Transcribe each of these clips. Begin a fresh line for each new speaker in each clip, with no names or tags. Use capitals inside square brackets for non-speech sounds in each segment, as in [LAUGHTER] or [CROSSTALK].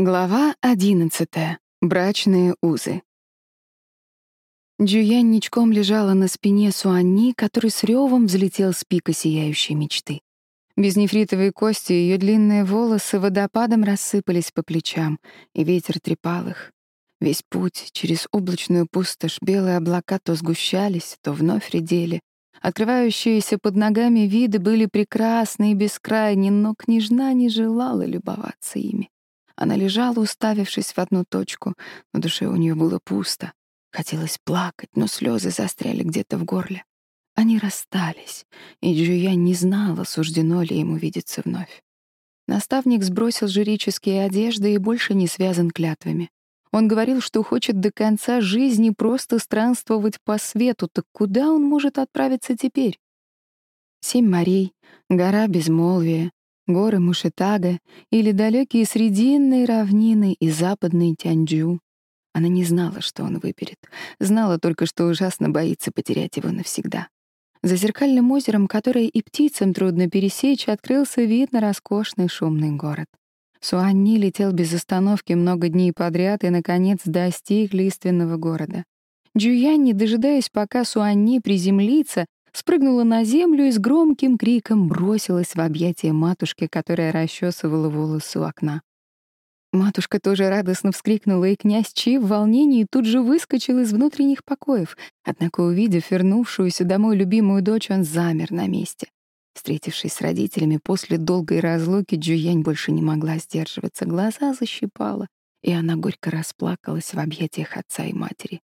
Глава одиннадцатая. Брачные узы. Джуянь ничком лежала на спине Суанни, который с ревом взлетел с пика сияющей мечты. Без нефритовой кости ее длинные волосы водопадом рассыпались по плечам, и ветер трепал их. Весь путь через облачную пустошь белые облака то сгущались, то вновь редели. Открывающиеся под ногами виды были прекрасны и бескрайни, но княжна не желала любоваться ими. Она лежала, уставившись в одну точку. На душе у нее было пусто. Хотелось плакать, но слезы застряли где-то в горле. Они расстались, и Джуян не знала, суждено ли ему видеться вновь. Наставник сбросил жреческие одежды и больше не связан клятвами. Он говорил, что хочет до конца жизни просто странствовать по свету, так куда он может отправиться теперь? Семь морей, гора безмолвия, горы Мушетага или далекие срединные равнины и западный Тяньчжу. Она не знала, что он выберет. Знала только, что ужасно боится потерять его навсегда. За зеркальным озером, которое и птицам трудно пересечь, открылся вид на роскошный шумный город. Суанни летел без остановки много дней подряд и, наконец, достиг лиственного города. Джуян, не дожидаясь, пока Суанни приземлится, спрыгнула на землю и с громким криком бросилась в объятия матушки, которая расчесывала волосы у окна. Матушка тоже радостно вскрикнула, и князь Чи в волнении тут же выскочил из внутренних покоев. Однако, увидев вернувшуюся домой любимую дочь, он замер на месте. Встретившись с родителями после долгой разлуки, Джуянь больше не могла сдерживаться, глаза защипала, и она горько расплакалась в объятиях отца и матери.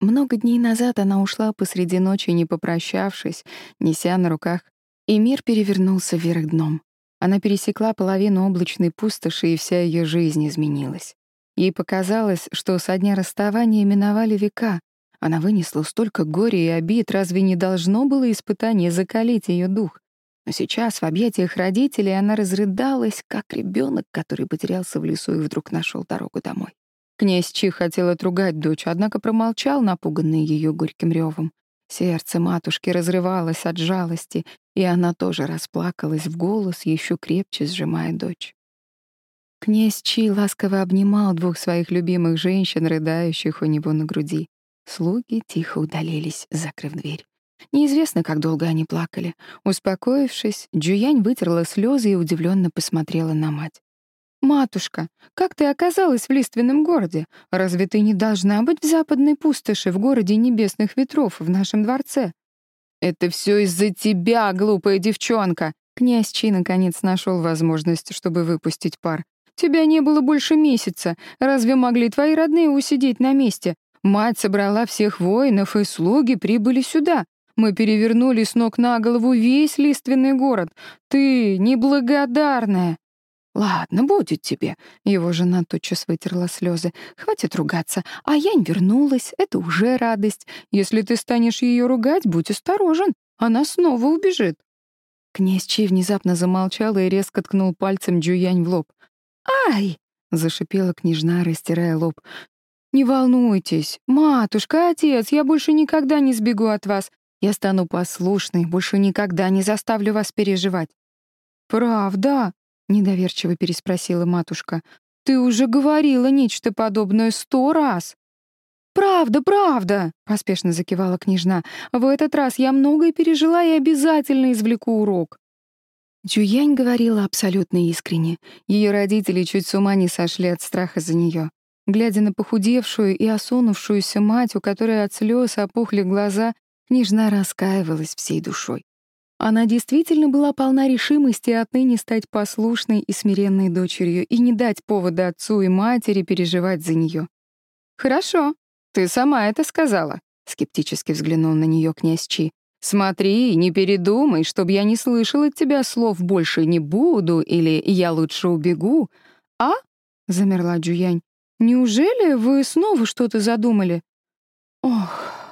Много дней назад она ушла посреди ночи, не попрощавшись, неся на руках, и мир перевернулся вверх дном. Она пересекла половину облачной пустоши, и вся ее жизнь изменилась. Ей показалось, что со дня расставания миновали века. Она вынесла столько горя и обид, разве не должно было испытание закалить ее дух? Но сейчас в объятиях родителей она разрыдалась, как ребенок, который потерялся в лесу и вдруг нашел дорогу домой. Князь Чи хотел отругать дочь, однако промолчал, напуганный ее горьким ревом. Сердце матушки разрывалось от жалости, и она тоже расплакалась в голос, еще крепче сжимая дочь. Князь Чи ласково обнимал двух своих любимых женщин, рыдающих у него на груди. Слуги тихо удалились, закрыв дверь. Неизвестно, как долго они плакали. Успокоившись, Джуянь вытерла слезы и удивленно посмотрела на мать. «Матушка, как ты оказалась в лиственном городе? Разве ты не должна быть в западной пустоши, в городе небесных ветров, в нашем дворце?» «Это все из-за тебя, глупая девчонка!» Князь Чи наконец нашел возможность, чтобы выпустить пар. «Тебя не было больше месяца. Разве могли твои родные усидеть на месте? Мать собрала всех воинов, и слуги прибыли сюда. Мы перевернули с ног на голову весь лиственный город. Ты неблагодарная!» «Ладно, будет тебе». Его жена тотчас вытерла слезы. «Хватит ругаться. А Янь вернулась. Это уже радость. Если ты станешь ее ругать, будь осторожен. Она снова убежит». Князь Чи внезапно замолчал и резко ткнул пальцем Джуянь в лоб. «Ай!» — зашипела княжна, растирая лоб. «Не волнуйтесь. Матушка, отец, я больше никогда не сбегу от вас. Я стану послушной, больше никогда не заставлю вас переживать». «Правда?» Недоверчиво переспросила матушка. «Ты уже говорила нечто подобное сто раз!» «Правда, правда!» — поспешно закивала княжна. «В этот раз я многое пережила и обязательно извлеку урок». Джуянь говорила абсолютно искренне. Ее родители чуть с ума не сошли от страха за нее. Глядя на похудевшую и осунувшуюся мать, у которой от слез опухли глаза, княжна раскаивалась всей душой. Она действительно была полна решимости отныне стать послушной и смиренной дочерью и не дать повода отцу и матери переживать за нее. «Хорошо, ты сама это сказала», — скептически взглянул на нее князь Чи. «Смотри, не передумай, чтобы я не слышал от тебя слов «больше не буду» или «я лучше убегу». «А?» — замерла Джуянь. «Неужели вы снова что-то задумали?» «Ох...»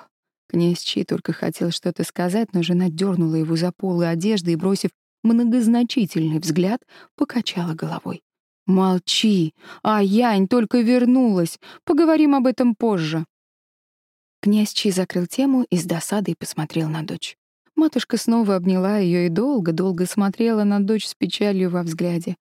Князь Чи только хотел что-то сказать, но жена дернула его за полы одежды и, бросив многозначительный взгляд, покачала головой. «Молчи! А Янь только вернулась! Поговорим об этом позже!» Князь Чи закрыл тему и с досадой посмотрел на дочь. Матушка снова обняла ее и долго-долго смотрела на дочь с печалью во взгляде.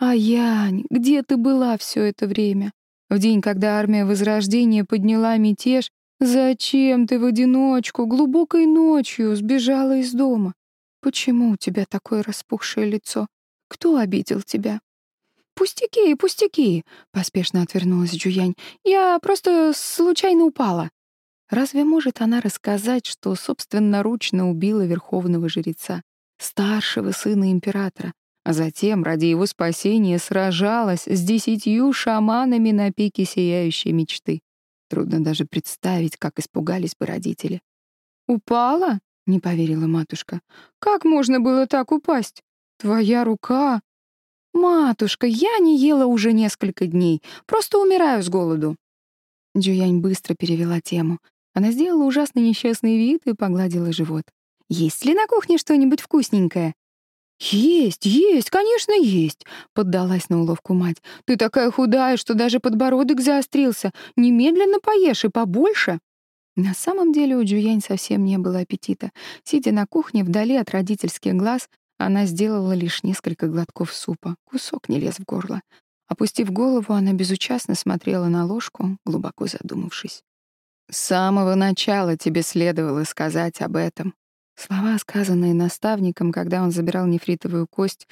А Янь, где ты была все это время? В день, когда армия Возрождения подняла мятеж, зачем ты в одиночку, глубокой ночью сбежала из дома? Почему у тебя такое распухшее лицо? Кто обидел тебя? «Пустяки, пустяки!» — поспешно отвернулась Джуянь. «Я просто случайно упала». Разве может она рассказать, что собственноручно убила верховного жреца, старшего сына императора, а затем ради его спасения сражалась с десятью шаманами на пике сияющей мечты? Трудно даже представить, как испугались бы родители. «Упала?» — не поверила матушка. «Как можно было так упасть? Твоя рука...» «Матушка, я не ела уже несколько дней, просто умираю с голоду». Джуянь быстро перевела тему. Она сделала ужасно несчастный вид и погладила живот. «Есть ли на кухне что-нибудь вкусненькое?» «Есть, есть, конечно, есть», — поддалась на уловку мать. «Ты такая худая, что даже подбородок заострился. Немедленно поешь и побольше». На самом деле у Джуянь совсем не было аппетита. Сидя на кухне вдали от родительских глаз, она сделала лишь несколько глотков супа. Кусок не лез в горло. Опустив голову, она безучастно смотрела на ложку, глубоко задумавшись. «С самого начала тебе следовало сказать об этом». Слова, сказанные наставником, когда он забирал нефритовую кость,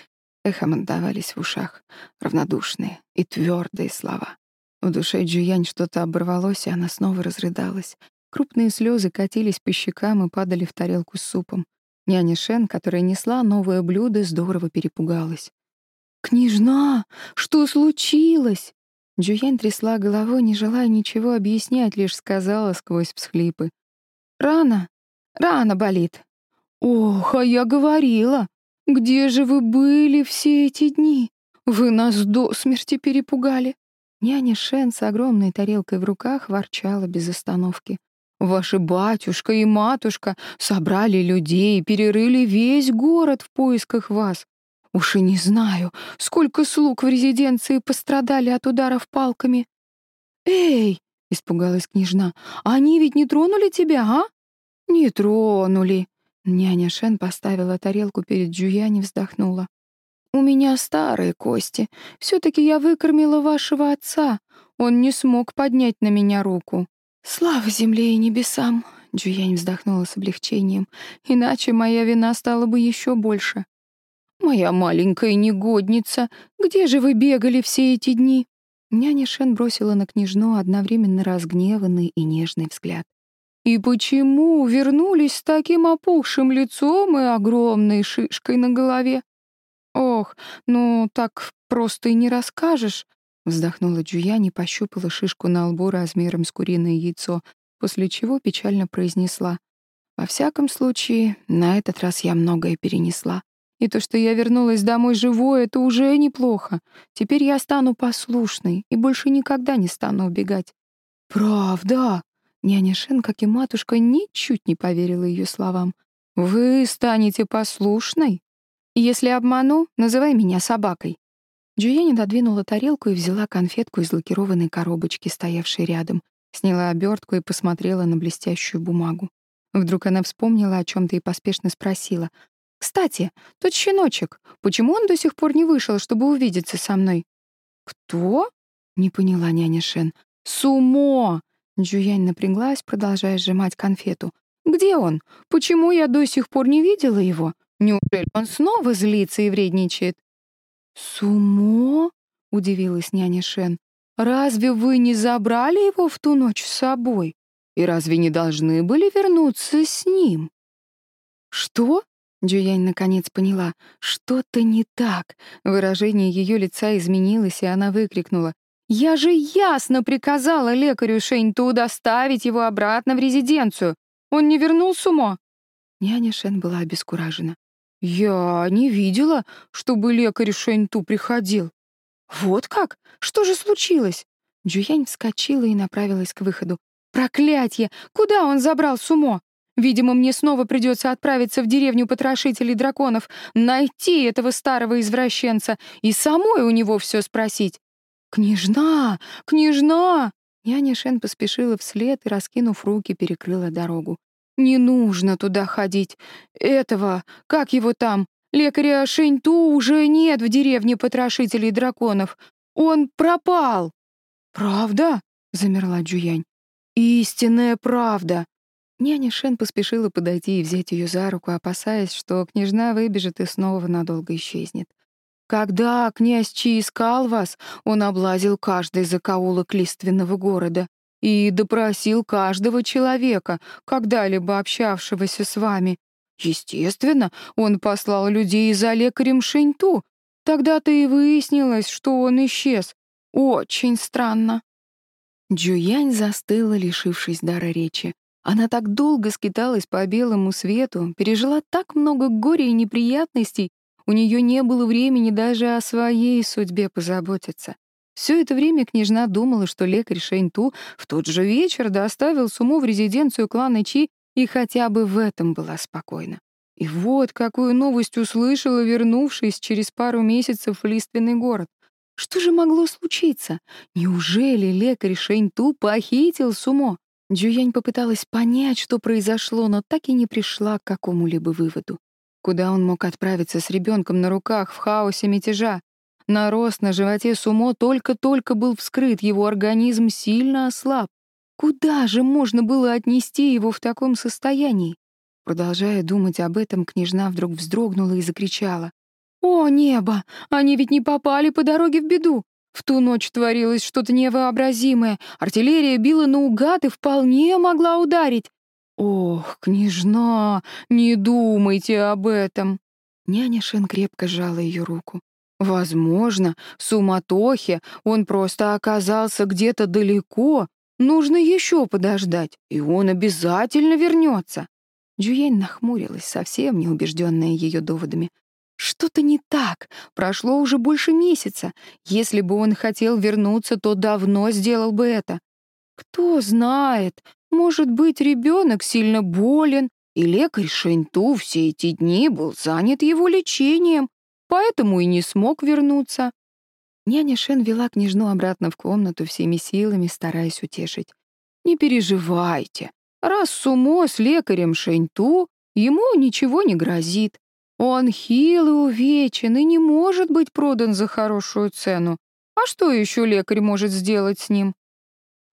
эхом отдавались в ушах. Равнодушные и твердые слова. В душе Джуянь что-то оборвалось, и она снова разрыдалась. Крупные слезы катились по щекам и падали в тарелку с супом. Няня Шен, которая несла новое блюдо, здорово перепугалась. «Княжна, что случилось?» Джуянь трясла головой, не желая ничего объяснять, лишь сказала сквозь всхлипы. «Рано, рано болит». «Ох, а я говорила! Где же вы были все эти дни? Вы нас до смерти перепугали!» Няня Шен с огромной тарелкой в руках ворчала без остановки. Ваши батюшка и матушка собрали людей и перерыли весь город в поисках вас. Уж и не знаю, сколько слуг в резиденции пострадали от ударов палками. «Эй!» — испугалась княжна. «Они ведь не тронули тебя, а?» «Не тронули!» Няня Шен поставила тарелку перед Джуяни и вздохнула. «У меня старые кости. все таки я выкормила вашего отца. Он не смог поднять на меня руку. «Слава земле и небесам!» — Джуянь вздохнула с облегчением. «Иначе моя вина стала бы еще больше». «Моя маленькая негодница, где же вы бегали все эти дни?» Няня Шен бросила на княжну одновременно разгневанный и нежный взгляд. «И почему вернулись с таким опухшим лицом и огромной шишкой на голове?» «Ох, ну так просто и не расскажешь. Вздохнула Джуян и пощупала шишку на лбу размером с куриное яйцо, после чего печально произнесла. «Во всяком случае, на этот раз я многое перенесла. И то, что я вернулась домой живой, это уже неплохо. Теперь я стану послушной и больше никогда не стану убегать». «Правда?» Няня Шен, как и матушка, ничуть не поверила ее словам. «Вы станете послушной? Если обману, называй меня собакой». Джуяни додвинула тарелку и взяла конфетку из лакированной коробочки, стоявшей рядом, сняла обертку и посмотрела на блестящую бумагу. Вдруг она вспомнила о чем то и поспешно спросила. «Кстати, тот щеночек, почему он до сих пор не вышел, чтобы увидеться со мной?» «Кто?» — не поняла няня Шен. «Сумо!» Джуянь напряглась, продолжая сжимать конфету. «Где он? Почему я до сих пор не видела его? Неужели он снова злится и вредничает?» «Сумо?» — удивилась няня Шен. «Разве вы не забрали его в ту ночь с собой? И разве не должны были вернуться с ним?» «Что?» — Джуянь наконец поняла. «Что-то не так». Выражение ее лица изменилось, и она выкрикнула. «Я же ясно приказала лекарю Шэньту доставить его обратно в резиденцию. Он не вернул Сумо?» Няня Шен была обескуражена. «Я не видела, чтобы лекарь Шэньту приходил». «Вот как? Что же случилось?» Джуянь вскочила и направилась к выходу. «Проклятье! Куда он забрал Сумо? Видимо, мне снова придется отправиться в деревню потрошителей драконов, найти этого старого извращенца и самой у него все спросить. «Княжна! Княжна!» Няня Шен поспешила вслед и, раскинув руки, перекрыла дорогу. Не нужно туда ходить. Этого, как его там, Лекаря Шэньту уже нет в деревне потрошителей драконов. Он пропал!» «Правда?» — замерла Джуянь. «Истинная правда!» Няня Шен поспешила подойти и взять ее за руку, опасаясь, что княжна выбежит и снова надолго исчезнет. «Когда князь Чи искал вас, он облазил каждый закоулок лиственного города и допросил каждого человека, когда-либо общавшегося с вами. Естественно, он послал людей за лекарем Шэньту. Тогда-то и выяснилось, что он исчез. Очень странно». Джуянь застыла, лишившись дара речи. Она так долго скиталась по белому свету, пережила так много горя и неприятностей, у нее не было времени даже о своей судьбе позаботиться. Все это время княжна думала, что лекарь Шэньту в тот же вечер доставил Суму в резиденцию клана Чи и хотя бы в этом была спокойна. И вот какую новость услышала, вернувшись через пару месяцев в лиственный город. Что же могло случиться? Неужели лекарь Шэньту похитил Сумо? Джуянь попыталась понять, что произошло, но так и не пришла к какому-либо выводу. Куда он мог отправиться с ребенком на руках в хаосе мятежа? Нарост на животе Сумо только-только был вскрыт, его организм сильно ослаб. Куда же можно было отнести его в таком состоянии? Продолжая думать об этом, княжна вдруг вздрогнула и закричала. «О, небо! Они ведь не попали по дороге в беду! В ту ночь творилось что-то невообразимое. Артиллерия била наугад и вполне могла ударить. Ох, княжна, не думайте об этом. Няня Шен крепко сжала ее руку. Возможно, в суматохе он просто оказался где-то далеко. Нужно еще подождать, и он обязательно вернется. Джуянь нахмурилась, совсем не убежденная ее доводами. Что-то не так. Прошло уже больше месяца. Если бы он хотел вернуться, то давно сделал бы это. Кто знает, может быть, ребенок сильно болен, и лекарь Шэньту все эти дни был занят его лечением, поэтому и не смог вернуться. Няня Шен вела княжну обратно в комнату всеми силами, стараясь утешить. «Не переживайте. Раз Сумо с лекарем Шэньту, ему ничего не грозит. Он хил и увечен и не может быть продан за хорошую цену. А что еще лекарь может сделать с ним?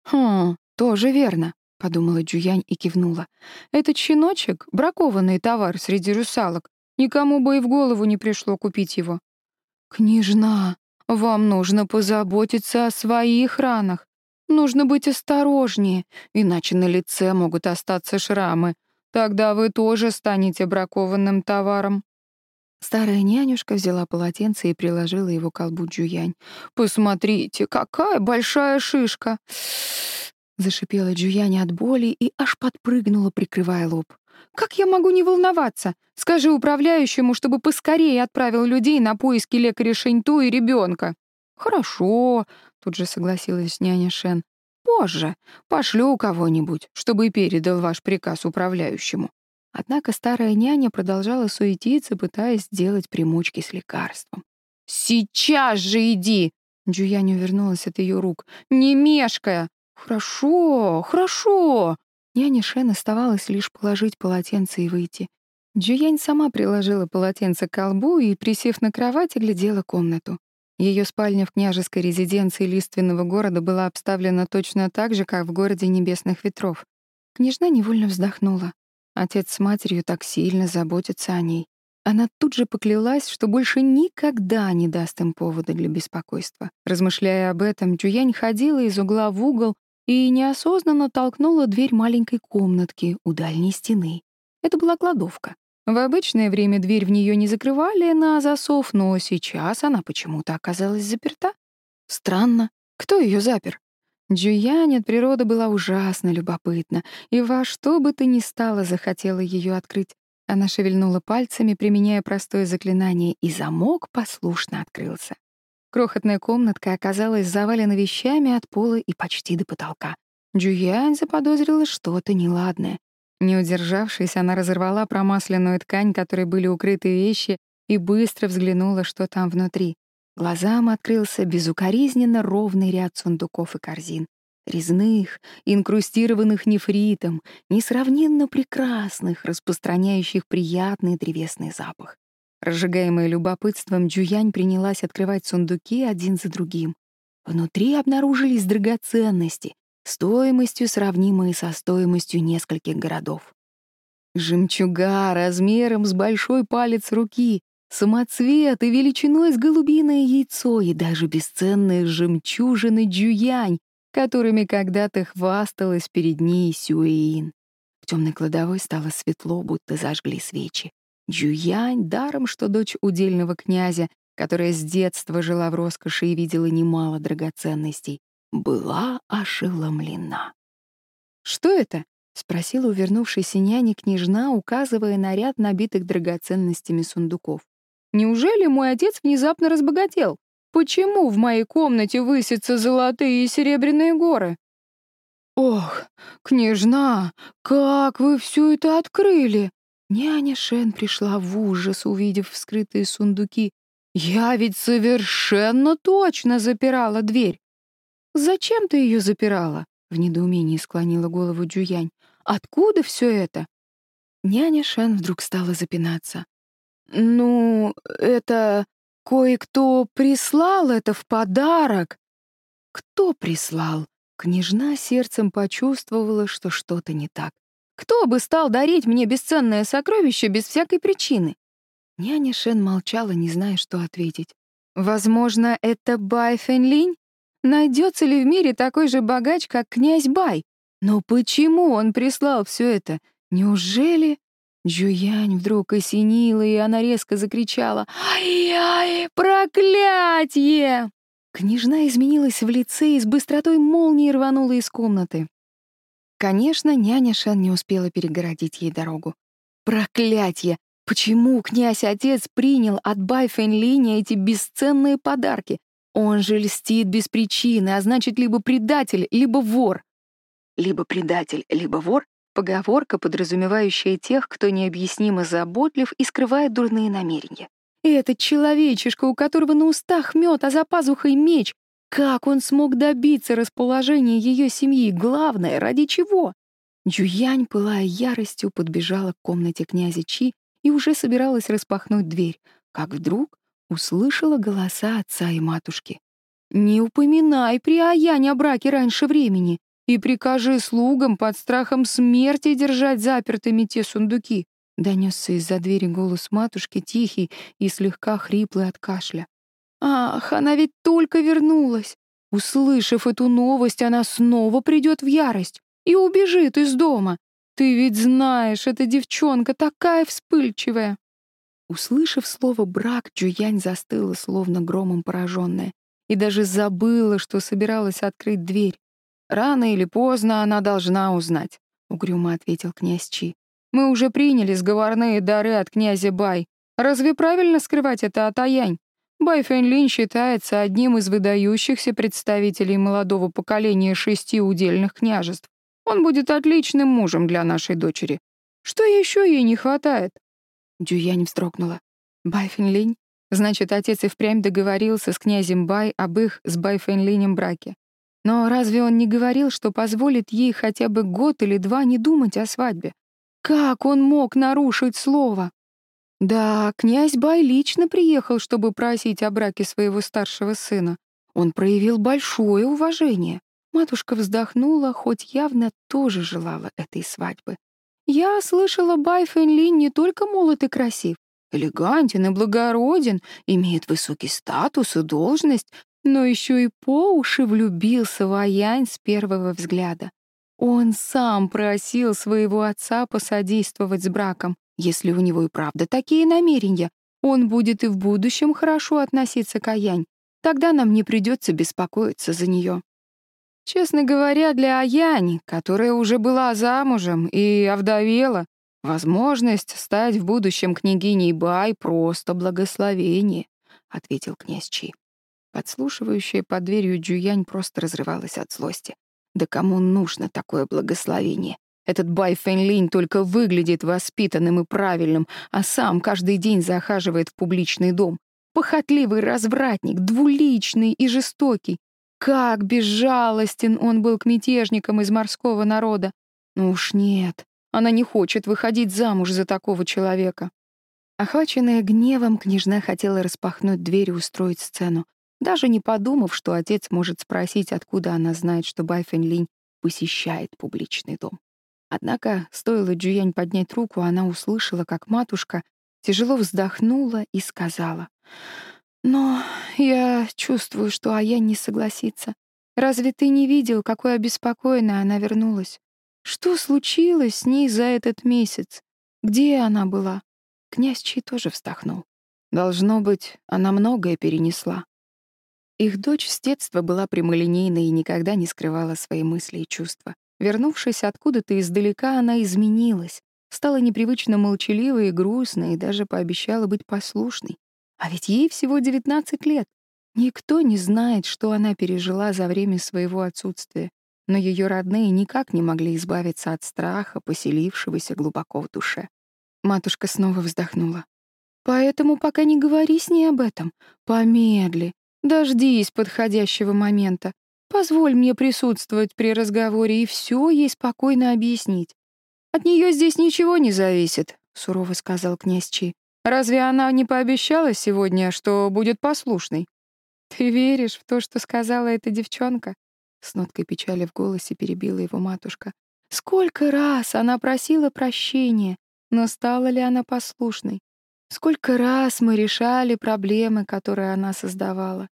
Хм, тоже верно, подумала Джуянь и кивнула. Этот щеночек — бракованный товар среди русалок. Никому бы и в голову не пришло купить его. «Княжна, вам нужно позаботиться о своих ранах. Нужно быть осторожнее, иначе на лице могут остаться шрамы. Тогда вы тоже станете бракованным товаром». Старая нянюшка взяла полотенце и приложила его к колбу Джуянь. «Посмотрите, какая большая шишка!» Зашипела Джуянь от боли и аж подпрыгнула, прикрывая лоб. «Как я могу не волноваться? Скажи управляющему, чтобы поскорее отправил людей на поиски лекаря Шэньту и ребенка». «Хорошо», — тут же согласилась няня Шен. «Позже. Пошлю кого-нибудь, чтобы передал ваш приказ управляющему. Однако старая няня продолжала суетиться, пытаясь сделать примочки с лекарством. «Сейчас же иди!» Джуянь увернулась от ее рук. «Не мешкая!» «Хорошо, хорошо!» Няне Шен оставалось лишь положить полотенце и выйти. Джуянь сама приложила полотенце к колбу и, присев на кровать, глядела комнату. Ее спальня в княжеской резиденции лиственного города была обставлена точно так же, как в городе Небесных Ветров. Княжна невольно вздохнула. Отец с матерью так сильно заботятся о ней. Она тут же поклялась, что больше никогда не даст им повода для беспокойства. Размышляя об этом, Джуянь ходила из угла в угол и неосознанно толкнула дверь маленькой комнатки у дальней стены. Это была кладовка. В обычное время дверь в нее не закрывали на засов, но сейчас она почему-то оказалась заперта. Странно, кто ее запер? Джуянь от природы была ужасно любопытна, и во что бы то ни стало захотела ее открыть. Она шевельнула пальцами, применяя простое заклинание, и замок послушно открылся. Крохотная комнатка оказалась завалена вещами от пола и почти до потолка. Джуянь заподозрила что-то неладное. Не удержавшись, она разорвала промасленную ткань, которой были укрыты вещи, и быстро взглянула, что там внутри. Глазам открылся безукоризненно ровный ряд сундуков и корзин. Резных, инкрустированных нефритом, несравненно прекрасных, распространяющих приятный древесный запах. Разжигаемая любопытством, Джуянь принялась открывать сундуки один за другим. Внутри обнаружились драгоценности, стоимостью сравнимые со стоимостью нескольких городов. Жемчуга размером с большой палец руки, самоцветы величиной с голубиное яйцо и даже бесценные жемчужины Джуянь, которыми когда-то хвасталась перед ней Сюэин. В темной кладовой стало светло, будто зажгли свечи. Джуянь, даром что дочь удельного князя, которая с детства жила в роскоши и видела немало драгоценностей, была ошеломлена. «Что это?» — спросила увернувшаяся няня княжна, указывая на ряд набитых драгоценностями сундуков. «Неужели мой отец внезапно разбогател? Почему в моей комнате высятся золотые и серебряные горы?» «Ох, княжна, как вы все это открыли!» Няня Шен пришла в ужас, увидев вскрытые сундуки. «Я ведь совершенно точно запирала дверь!» «Зачем ты ее запирала?» — в недоумении склонила голову Джуянь. Откуда все это? Няня Шен вдруг стала запинаться. Ну, это кое-кто прислал это в подарок. Кто прислал? Княжна сердцем почувствовала, что что-то не так. Кто бы стал дарить мне бесценное сокровище без всякой причины? Няня Шен молчала, не зная, что ответить. Возможно, это Бай Фэнлинь? Найдется ли в мире такой же богач, как князь Бай? Но почему он прислал все это? Неужели... Джуянь вдруг осенила, и она резко закричала «Ай-яй, проклятье!» Княжна изменилась в лице и с быстротой молнии рванула из комнаты. Конечно, няня Шан не успела перегородить ей дорогу. Проклятье! Почему князь-отец принял от Бай Фэнлиня эти бесценные подарки? Он же льстит без причины, а значит, либо предатель, либо вор либо предатель, либо вор — поговорка, подразумевающая тех, кто необъяснимо заботлив и скрывает дурные намерения. И этот человечишка, у которого на устах мед, а за пазухой меч, как он смог добиться расположения ее семьи? Главное, ради чего? Джуянь, пылая яростью, подбежала к комнате князя Чи и уже собиралась распахнуть дверь, как вдруг услышала голоса отца и матушки. «Не упоминай при Аяне о браке раньше времени и прикажи слугам под страхом смерти держать запертыми те сундуки», — донесся из-за двери голос матушки, тихий и слегка хриплый от кашля. «Ах, она ведь только вернулась! Услышав эту новость, она снова придет в ярость и убежит из дома. Ты ведь знаешь, эта девчонка такая вспыльчивая!» Услышав слово «брак», Джуянь застыла, словно громом пораженная, и даже забыла, что собиралась открыть дверь. «Рано или поздно она должна узнать», — угрюмо ответил князь Чи. «Мы уже приняли сговорные дары от князя Бай. Разве правильно скрывать это от Аянь? Бай Фэнлин считается одним из выдающихся представителей молодого поколения шести удельных княжеств. Он будет отличным мужем для нашей дочери. Что еще ей не хватает?» Дюянь вздрогнула. «Бай Фэнлинь? Значит, отец и впрямь договорился с князем Бай об их с Бай Фэнлинем браке. Но разве он не говорил, что позволит ей хотя бы год или два не думать о свадьбе? Как он мог нарушить слово? Да, князь Бай лично приехал, чтобы просить о браке своего старшего сына. Он проявил большое уважение. Матушка вздохнула, хоть явно тоже желала этой свадьбы. Я слышала, Бай Фэнлин не только молод и красив, элегантен и благороден, имеет высокий статус и должность, но еще и по уши влюбился в Аянь с первого взгляда. Он сам просил своего отца посодействовать с браком. Если у него и правда такие намерения, он будет и в будущем хорошо относиться к Аянь. Тогда нам не придется беспокоиться за нее. Честно говоря, для Аянь, которая уже была замужем и овдовела, возможность стать в будущем княгиней Бай — просто благословение, — ответил князь Чи. Подслушивающая под дверью Джуянь просто разрывалась от злости. Да кому нужно такое благословение? Этот Бай Фэнлинь только выглядит воспитанным и правильным, а сам каждый день захаживает в публичный дом. Похотливый развратник, двуличный и жестокий. Как безжалостен он был к мятежникам из морского народа. Ну уж нет, она не хочет выходить замуж за такого человека. Охваченная гневом, княжна хотела распахнуть дверь и устроить сцену, даже не подумав, что отец может спросить, откуда она знает, что Байфэнь посещает публичный дом. Однако, стоило Джуянь поднять руку, она услышала, как матушка тяжело вздохнула и сказала, «Но я чувствую, что Ая не согласится. Разве ты не видел, какой обеспокоенной она вернулась? Что случилось с ней за этот месяц? Где она была?» Князь Чи тоже вздохнул. Должно быть, она многое перенесла. Их дочь с детства была прямолинейной и никогда не скрывала свои мысли и чувства. Вернувшись откуда-то издалека, она изменилась, стала непривычно молчаливой и грустной, и даже пообещала быть послушной. А ведь ей всего 19 лет. Никто не знает, что она пережила за время своего отсутствия, но ее родные никак не могли избавиться от страха, поселившегося глубоко в душе. Матушка снова вздохнула. «Поэтому пока не говори с ней об этом. Помедли. Дождись подходящего момента. Позволь мне присутствовать при разговоре и все ей спокойно объяснить. От нее здесь ничего не зависит, сурово сказал князь Чи. Разве она не пообещала сегодня, что будет послушной? Ты веришь в то, что сказала эта девчонка? С ноткой печали в голосе перебила его матушка. Сколько раз она просила прощения, но стала ли она послушной? Сколько раз мы решали проблемы, которые она создавала?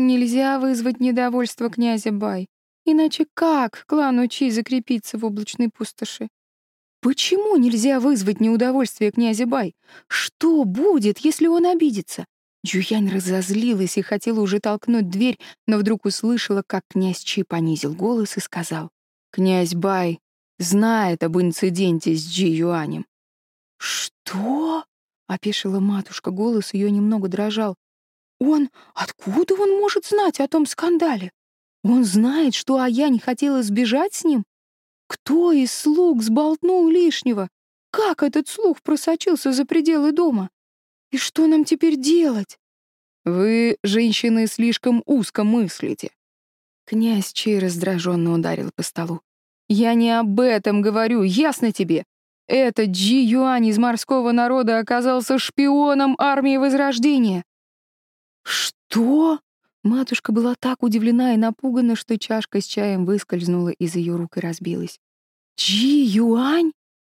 Нельзя вызвать недовольство князя Бай. Иначе как клану Чи закрепиться в облачной пустоши? Почему нельзя вызвать неудовольствие князя Бай? Что будет, если он обидится? Джуянь разозлилась и хотела уже толкнуть дверь, но вдруг услышала, как князь Чи понизил голос и сказал. «Князь Бай знает об инциденте с Джи Юанем». «Что?» — опешила матушка, голос ее немного дрожал. Он... Откуда он может знать о том скандале? Он знает, что Ая хотела сбежать с ним? Кто из слуг сболтнул лишнего? Как этот слух просочился за пределы дома? И что нам теперь делать? Вы, женщины, слишком узко мыслите. Князь Чей раздраженно ударил по столу. Я не об этом говорю, ясно тебе? Этот Джи Юань из морского народа оказался шпионом армии Возрождения. «Что?» Матушка была так удивлена и напугана, что чашка с чаем выскользнула из ее рук и разбилась. «Джи Юань?»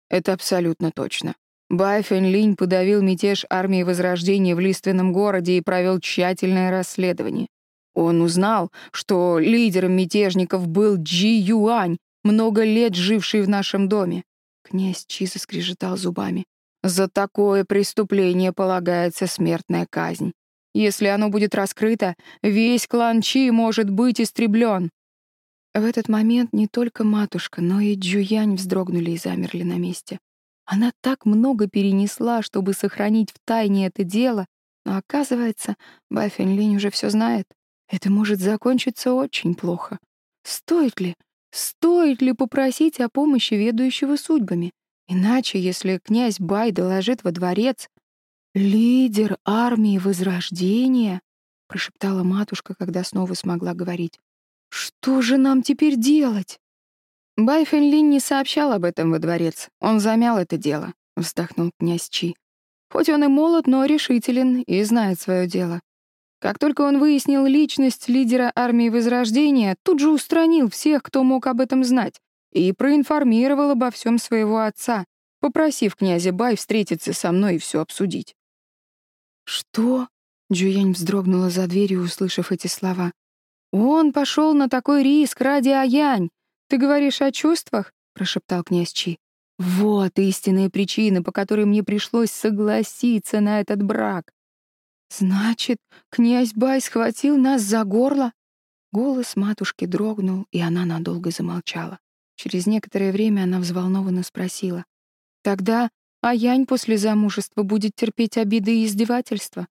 «Это абсолютно точно. Бай Фэнь Линь подавил мятеж армии Возрождения в лиственном городе и провел тщательное расследование. Он узнал, что лидером мятежников был Джи Юань, много лет живший в нашем доме. Князь Чи заскрежетал зубами. За такое преступление полагается смертная казнь. Если оно будет раскрыто, весь клан Чи может быть истреблен. В этот момент не только матушка, но и Джуянь вздрогнули и замерли на месте. Она так много перенесла, чтобы сохранить в тайне это дело, но оказывается, Баффин Линь уже все знает. Это может закончиться очень плохо. Стоит ли, стоит ли попросить о помощи ведущего судьбами? Иначе, если князь Бай доложит во дворец, «Лидер армии Возрождения?» — прошептала матушка, когда снова смогла говорить. «Что же нам теперь делать?» Бай Фэнлин не сообщал об этом во дворец. Он замял это дело, — вздохнул князь Чи. Хоть он и молод, но решителен и знает свое дело. Как только он выяснил личность лидера армии Возрождения, тут же устранил всех, кто мог об этом знать, и проинформировал обо всем своего отца, попросив князя Бай встретиться со мной и все обсудить. «Что?» — Джуянь вздрогнула за дверью, услышав эти слова. «Он пошел на такой риск ради Аянь. Ты говоришь о чувствах?» — прошептал князь Чи. «Вот истинная причина, по которой мне пришлось согласиться на этот брак». «Значит, князь Бай схватил нас за горло?» Голос матушки дрогнул, и она надолго замолчала. Через некоторое время она взволнованно спросила. «Тогда а Янь после замужества будет терпеть обиды и издевательства.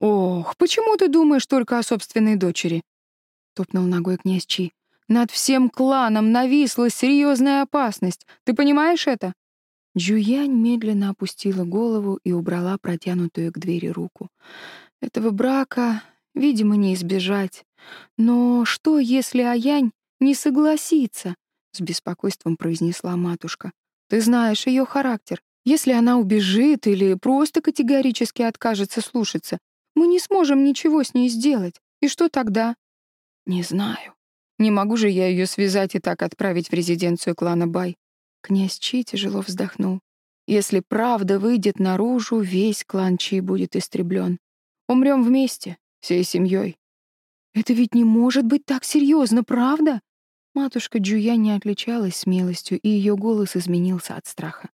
«Ох, почему ты думаешь только о собственной дочери?» — топнул ногой князь Чи. «Над всем кланом нависла серьезная опасность. Ты понимаешь это?» Джуянь медленно опустила голову и убрала протянутую к двери руку. «Этого брака, видимо, не избежать. Но что, если Аянь не согласится?» — с беспокойством произнесла матушка. «Ты знаешь ее характер. Если она убежит или просто категорически откажется слушаться, мы не сможем ничего с ней сделать. И что тогда? Не знаю. Не могу же я ее связать и так отправить в резиденцию клана Бай. Князь Чи тяжело вздохнул. Если правда выйдет наружу, весь клан Чи будет истреблен. Умрем вместе, всей семьей. Это ведь не может быть так серьезно, правда? Матушка Джуя не отличалась смелостью, и ее голос изменился от страха.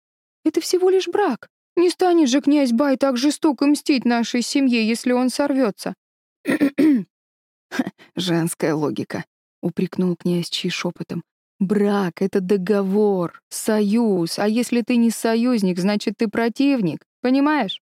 Это всего лишь брак. Не станет же князь Бай так жестоко мстить нашей семье, если он сорвется. [CLEARS THROAT] Женская логика, упрекнул князь Чи шепотом. Брак — это договор, союз, а если ты не союзник, значит, ты противник, понимаешь?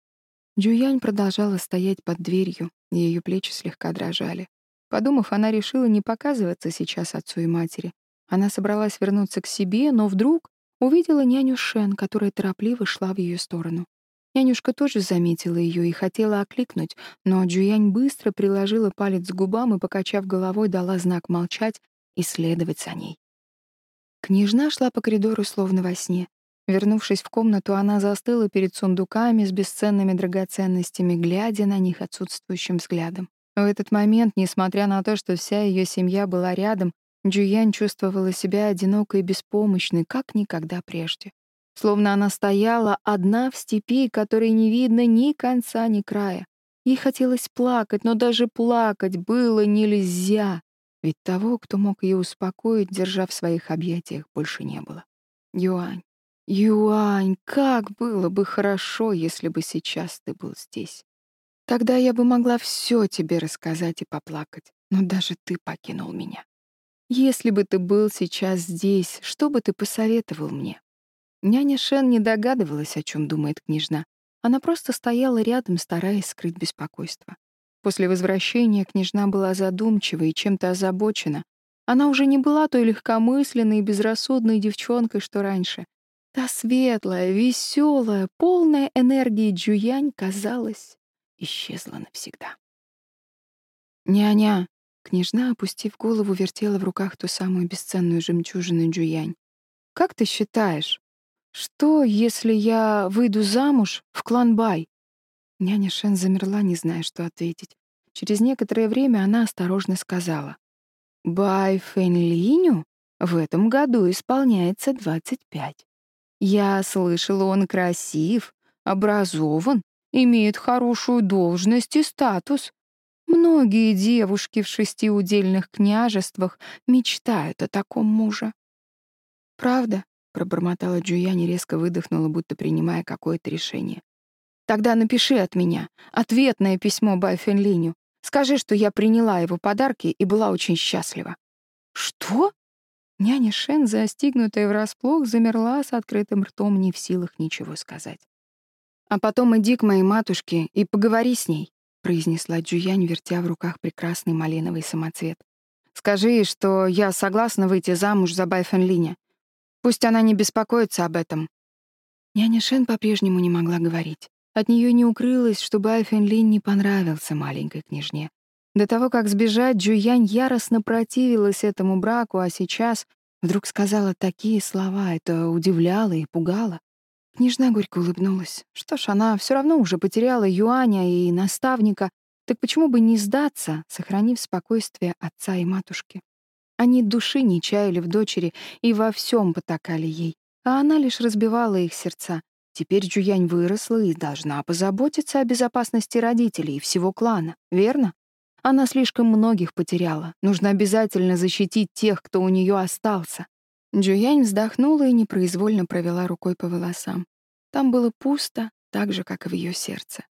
Джуянь продолжала стоять под дверью, ее плечи слегка дрожали. Подумав, она решила не показываться сейчас отцу и матери. Она собралась вернуться к себе, но вдруг увидела няню Шен, которая торопливо шла в ее сторону. Нянюшка тоже заметила ее и хотела окликнуть, но Джуянь быстро приложила палец к губам и, покачав головой, дала знак молчать и следовать за ней. Княжна шла по коридору словно во сне. Вернувшись в комнату, она застыла перед сундуками с бесценными драгоценностями, глядя на них отсутствующим взглядом. В этот момент, несмотря на то, что вся ее семья была рядом, Джуянь чувствовала себя одинокой и беспомощной, как никогда прежде словно она стояла одна в степи, которой не видно ни конца, ни края. Ей хотелось плакать, но даже плакать было нельзя, ведь того, кто мог ее успокоить, держа в своих объятиях, больше не было. Юань, Юань, как было бы хорошо, если бы сейчас ты был здесь. Тогда я бы могла все тебе рассказать и поплакать, но даже ты покинул меня. Если бы ты был сейчас здесь, что бы ты посоветовал мне? Няня Шен не догадывалась, о чем думает княжна. Она просто стояла рядом, стараясь скрыть беспокойство. После возвращения княжна была задумчива и чем-то озабочена. Она уже не была той легкомысленной и безрассудной девчонкой, что раньше. Та светлая, веселая, полная энергии Джуянь, казалось, исчезла навсегда. «Няня!» — княжна, опустив голову, вертела в руках ту самую бесценную жемчужину Джуянь. «Как ты считаешь, что, если я выйду замуж в клан Бай? Няня Шен замерла, не зная, что ответить. Через некоторое время она осторожно сказала. Бай Фэнлиню в этом году исполняется 25. Я слышала, он красив, образован, имеет хорошую должность и статус. Многие девушки в шести удельных княжествах мечтают о таком муже. Правда? Пробормотала Джуяни, резко выдохнула, будто принимая какое-то решение. «Тогда напиши от меня ответное письмо Бай Фенлиню. Скажи, что я приняла его подарки и была очень счастлива». «Что?» Няня Шен, застигнутая врасплох, замерла с открытым ртом, не в силах ничего сказать. «А потом иди к моей матушке и поговори с ней», произнесла Джуянь, вертя в руках прекрасный малиновый самоцвет. «Скажи что я согласна выйти замуж за Бай Фэнлиня, Пусть она не беспокоится об этом. Няня Шен по-прежнему не могла говорить. От нее не укрылось, что Бай Фэнлин не понравился маленькой княжне. До того, как сбежать, Джуянь яростно противилась этому браку, а сейчас вдруг сказала такие слова, это удивляло и пугало. Княжна горько улыбнулась. Что ж, она все равно уже потеряла Юаня и наставника, так почему бы не сдаться, сохранив спокойствие отца и матушки? Они души не чаяли в дочери и во всем потакали ей, а она лишь разбивала их сердца. Теперь Джуянь выросла и должна позаботиться о безопасности родителей и всего клана, верно? Она слишком многих потеряла. Нужно обязательно защитить тех, кто у нее остался. Джуянь вздохнула и непроизвольно провела рукой по волосам. Там было пусто, так же, как и в ее сердце.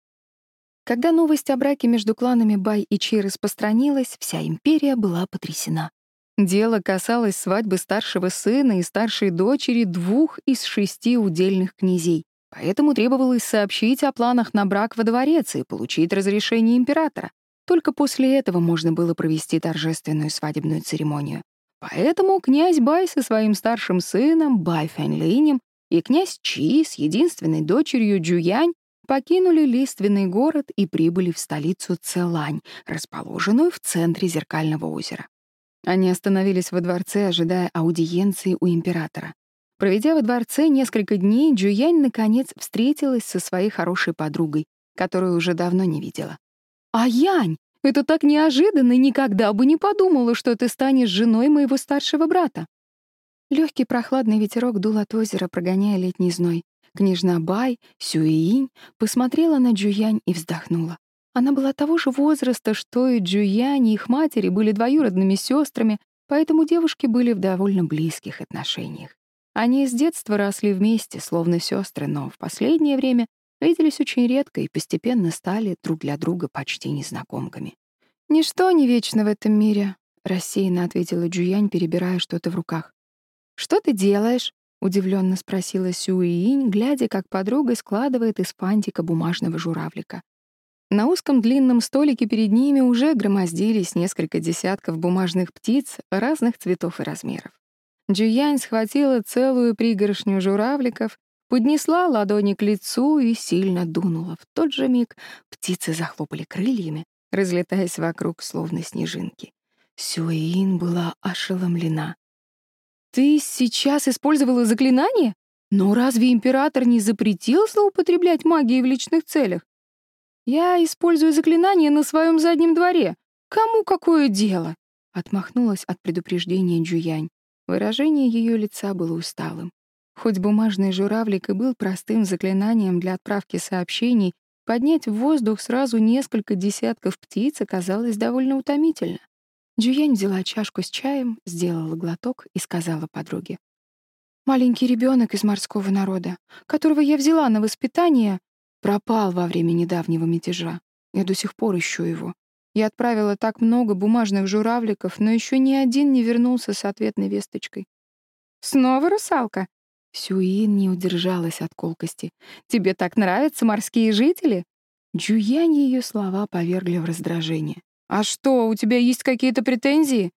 Когда новость о браке между кланами Бай и Чи распространилась, вся империя была потрясена. Дело касалось свадьбы старшего сына и старшей дочери двух из шести удельных князей. Поэтому требовалось сообщить о планах на брак во дворец и получить разрешение императора. Только после этого можно было провести торжественную свадебную церемонию. Поэтому князь Бай со своим старшим сыном Бай Фэнлинем и князь Чи с единственной дочерью Джуянь покинули лиственный город и прибыли в столицу Целань, расположенную в центре Зеркального озера. Они остановились во дворце, ожидая аудиенции у императора. Проведя во дворце несколько дней, Джуянь наконец встретилась со своей хорошей подругой, которую уже давно не видела. «А Янь, это так неожиданно, никогда бы не подумала, что ты станешь женой моего старшего брата». Легкий прохладный ветерок дул от озера, прогоняя летний зной. Княжна Бай, Сюиинь, посмотрела на Джуянь и вздохнула. Она была того же возраста, что и Джуянь, и их матери были двоюродными сестрами, поэтому девушки были в довольно близких отношениях. Они с детства росли вместе, словно сестры, но в последнее время виделись очень редко и постепенно стали друг для друга почти незнакомками. «Ничто не вечно в этом мире», — рассеянно ответила Джуянь, перебирая что-то в руках. «Что ты делаешь?» — удивленно спросила Сюиинь, глядя, как подруга складывает из пантика бумажного журавлика. На узком длинном столике перед ними уже громоздились несколько десятков бумажных птиц разных цветов и размеров. Джуянь схватила целую пригоршню журавликов, поднесла ладони к лицу и сильно дунула. В тот же миг птицы захлопали крыльями, разлетаясь вокруг, словно снежинки. Сюэин была ошеломлена. «Ты сейчас использовала заклинание? Но разве император не запретил злоупотреблять магией в личных целях? Я использую заклинание на своем заднем дворе. Кому какое дело?» Отмахнулась от предупреждения Джуянь. Выражение ее лица было усталым. Хоть бумажный журавлик и был простым заклинанием для отправки сообщений, поднять в воздух сразу несколько десятков птиц оказалось довольно утомительно. Джуянь взяла чашку с чаем, сделала глоток и сказала подруге. «Маленький ребенок из морского народа, которого я взяла на воспитание, пропал во время недавнего мятежа. Я до сих пор ищу его. Я отправила так много бумажных журавликов, но еще ни один не вернулся с ответной весточкой. «Снова русалка?» Сюин не удержалась от колкости. «Тебе так нравятся морские жители?» Джуянь ее слова повергли в раздражение. «А что, у тебя есть какие-то претензии?»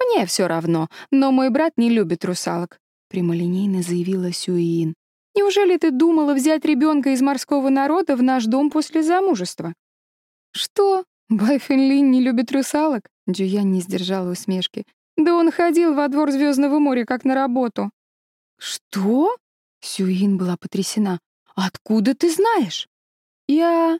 «Мне все равно, но мой брат не любит русалок», — прямолинейно заявила Сюин. «Неужели ты думала взять ребенка из морского народа в наш дом после замужества?» «Что?» Бай Фэнлин не любит русалок? Джуян не сдержала усмешки. Да он ходил во двор Звездного моря как на работу. Что? Сюин была потрясена. Откуда ты знаешь? Я...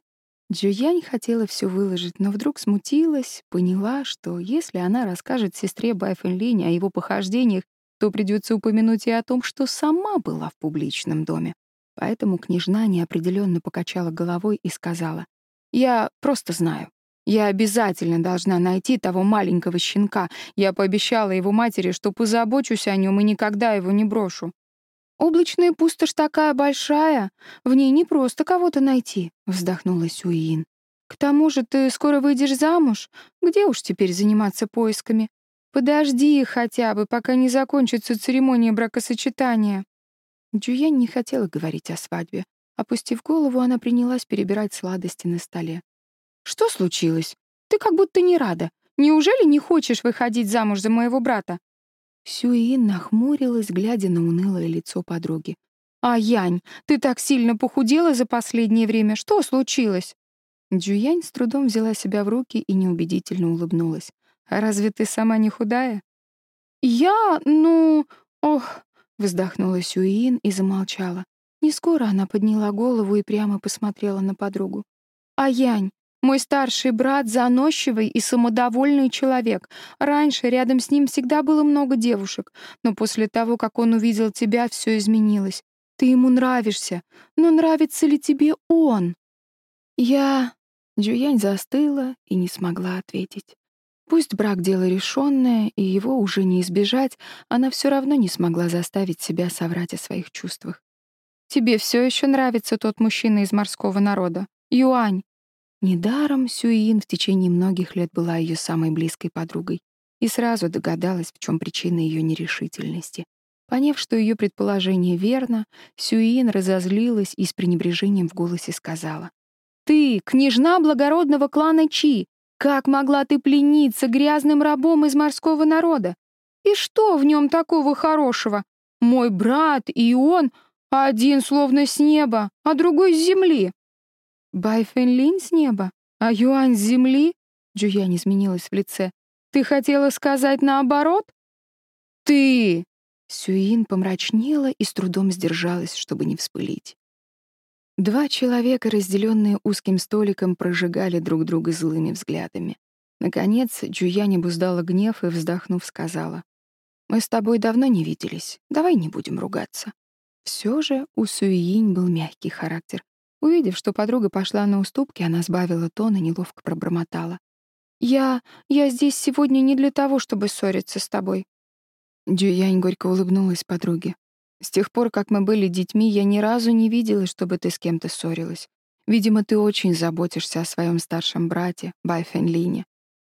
Джуянь хотела все выложить, но вдруг смутилась, поняла, что если она расскажет сестре Бай Фэнлине о его похождениях, то придется упомянуть и о том, что сама была в публичном доме. Поэтому княжна неопределенно покачала головой и сказала, «Я просто знаю». Я обязательно должна найти того маленького щенка. Я пообещала его матери, что позабочусь о нем и никогда его не брошу. Облачная пустошь такая большая, в ней не просто кого-то найти, вздохнула Сюин. К тому же ты скоро выйдешь замуж. Где уж теперь заниматься поисками? Подожди хотя бы, пока не закончится церемония бракосочетания. Джуянь не хотела говорить о свадьбе. Опустив голову, она принялась перебирать сладости на столе. Что случилось? Ты как будто не рада. Неужели не хочешь выходить замуж за моего брата?» Сюин нахмурилась, глядя на унылое лицо подруги. «А, Янь, ты так сильно похудела за последнее время. Что случилось?» Джуянь с трудом взяла себя в руки и неубедительно улыбнулась. «А разве ты сама не худая?» «Я, ну... Ох...» — вздохнула Сюин и замолчала. Не скоро она подняла голову и прямо посмотрела на подругу. «А Янь, мой старший брат заносчивый и самодовольный человек. Раньше рядом с ним всегда было много девушек, но после того, как он увидел тебя, все изменилось. Ты ему нравишься, но нравится ли тебе он? Я... Джуянь застыла и не смогла ответить. Пусть брак — дело решенное, и его уже не избежать, она все равно не смогла заставить себя соврать о своих чувствах. «Тебе все еще нравится тот мужчина из морского народа? Юань?» Недаром Сюин в течение многих лет была ее самой близкой подругой и сразу догадалась, в чем причина ее нерешительности. Поняв, что ее предположение верно, Сюин разозлилась и с пренебрежением в голосе сказала. «Ты, княжна благородного клана Чи, как могла ты плениться грязным рабом из морского народа? И что в нем такого хорошего? Мой брат и он, один словно с неба, а другой с земли. Бай Фэнлинь с неба, а Юань с земли? Джуянь изменилась в лице. Ты хотела сказать наоборот? Ты! Сюин помрачнела и с трудом сдержалась, чтобы не вспылить. Два человека, разделенные узким столиком, прожигали друг друга злыми взглядами. Наконец, Джуяни буздала гнев и, вздохнув, сказала, «Мы с тобой давно не виделись, давай не будем ругаться». Все же у Суиинь был мягкий характер. Увидев, что подруга пошла на уступки, она сбавила тон и неловко пробормотала. «Я... я здесь сегодня не для того, чтобы ссориться с тобой. Дюянь горько улыбнулась подруге. «С тех пор, как мы были детьми, я ни разу не видела, чтобы ты с кем-то ссорилась. Видимо, ты очень заботишься о своем старшем брате, Бай Фэнлине.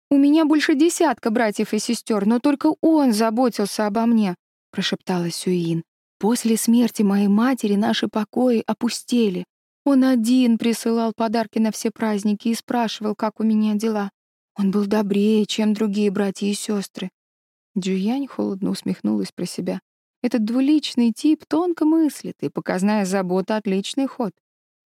«У меня больше десятка братьев и сестер, но только он заботился обо мне», — прошептала Сюин. «После смерти моей матери наши покои опустели. Он один присылал подарки на все праздники и спрашивал, как у меня дела. Он был добрее, чем другие братья и сестры. Джуянь холодно усмехнулась про себя. Этот двуличный тип тонко мыслит, и показная забота — отличный ход.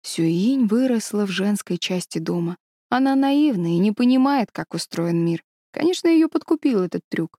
Сюинь выросла в женской части дома. Она наивна и не понимает, как устроен мир. Конечно, ее подкупил этот трюк.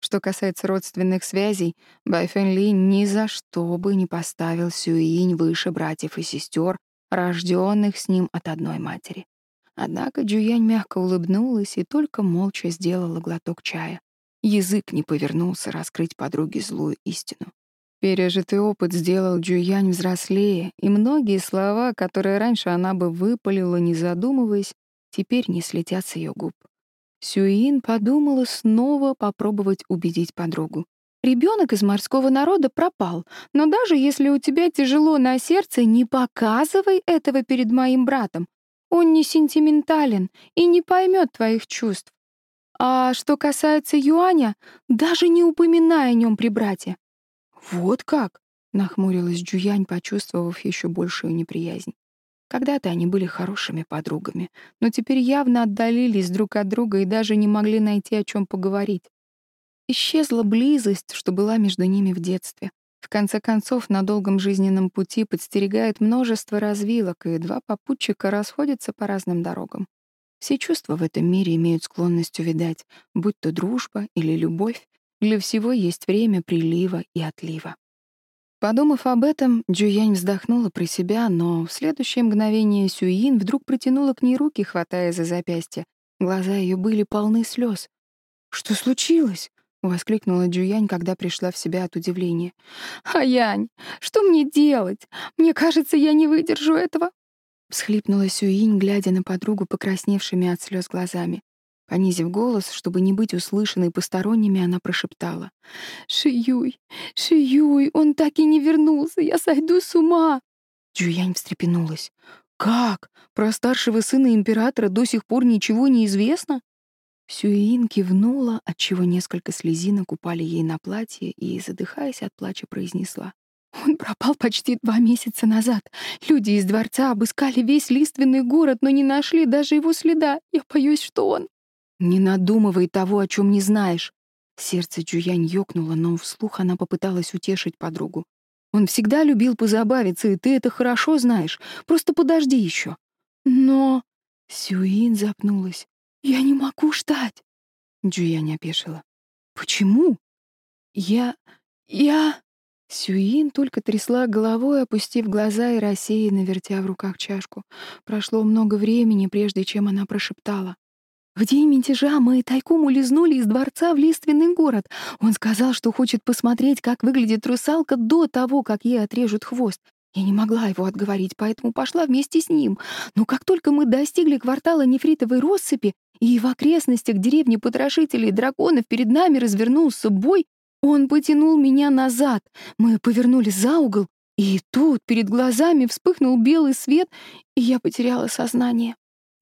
Что касается родственных связей, Байфэн Ли ни за что бы не поставил Сюинь выше братьев и сестер, рожденных с ним от одной матери. Однако Джуянь мягко улыбнулась и только молча сделала глоток чая. Язык не повернулся раскрыть подруге злую истину. Пережитый опыт сделал Джуянь взрослее, и многие слова, которые раньше она бы выпалила, не задумываясь, теперь не слетят с ее губ. Сюин подумала снова попробовать убедить подругу. Ребенок из морского народа пропал, но даже если у тебя тяжело на сердце, не показывай этого перед моим братом. Он не сентиментален и не поймет твоих чувств. А что касается юаня, даже не упоминай о нем при брате. Вот как? нахмурилась Джуянь, почувствовав еще большую неприязнь. Когда-то они были хорошими подругами, но теперь явно отдалились друг от друга и даже не могли найти о чем поговорить. Исчезла близость, что была между ними в детстве. В конце концов, на долгом жизненном пути подстерегает множество развилок, и два попутчика расходятся по разным дорогам. Все чувства в этом мире имеют склонность увядать, будь то дружба или любовь, для всего есть время прилива и отлива. Подумав об этом, Джуянь вздохнула про себя, но в следующее мгновение Сюин вдруг протянула к ней руки, хватая за запястье. Глаза ее были полны слез. «Что случилось?» — воскликнула Джуянь, когда пришла в себя от удивления. «Аянь, что мне делать? Мне кажется, я не выдержу этого. Всхлипнула Сюинь, глядя на подругу покрасневшими от слез глазами. Понизив голос, чтобы не быть услышанной посторонними, она прошептала. «Шиюй, Шиюй, он так и не вернулся, я сойду с ума!» Джуянь встрепенулась. «Как? Про старшего сына императора до сих пор ничего не известно?» Сюин кивнула, отчего несколько слезинок упали ей на платье и, задыхаясь от плача, произнесла. Он пропал почти два месяца назад. Люди из дворца обыскали весь лиственный город, но не нашли даже его следа. Я боюсь, что он... Не надумывай того, о чем не знаешь. Сердце Джуянь ёкнуло, но вслух она попыталась утешить подругу. Он всегда любил позабавиться, и ты это хорошо знаешь. Просто подожди еще. Но... Сюин запнулась. Я не могу ждать. Джуянь опешила. Почему? Я... я... Сюин только трясла головой, опустив глаза и рассеянно вертя в руках чашку. Прошло много времени, прежде чем она прошептала. В день мятежа мы тайком улизнули из дворца в лиственный город. Он сказал, что хочет посмотреть, как выглядит русалка до того, как ей отрежут хвост. Я не могла его отговорить, поэтому пошла вместе с ним. Но как только мы достигли квартала нефритовой россыпи, и в окрестностях деревни потрошителей драконов перед нами развернулся бой, он потянул меня назад. Мы повернули за угол, и тут перед глазами вспыхнул белый свет, и я потеряла сознание.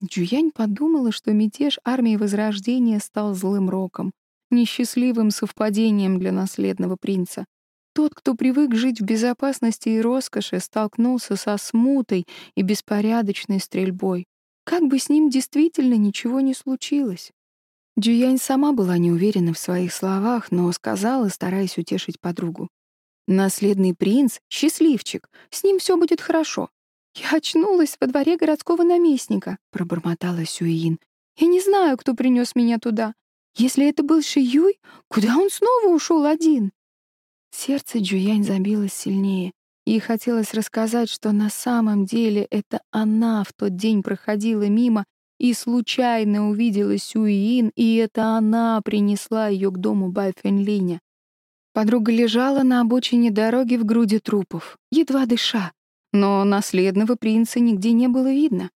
Джуянь подумала, что мятеж армии Возрождения стал злым роком, несчастливым совпадением для наследного принца. Тот, кто привык жить в безопасности и роскоши, столкнулся со смутой и беспорядочной стрельбой. Как бы с ним действительно ничего не случилось. Джуянь сама была не уверена в своих словах, но сказала, стараясь утешить подругу. «Наследный принц — счастливчик, с ним все будет хорошо». «Я очнулась во дворе городского наместника», — пробормотала Сюин. «Я не знаю, кто принес меня туда. Если это был Шиюй, куда он снова ушел один?» Сердце Джуянь забилось сильнее. Ей хотелось рассказать, что на самом деле это она в тот день проходила мимо и случайно увидела Сюиин, и это она принесла ее к дому Байфенлиня. Подруга лежала на обочине дороги в груди трупов, едва дыша, но наследного принца нигде не было видно.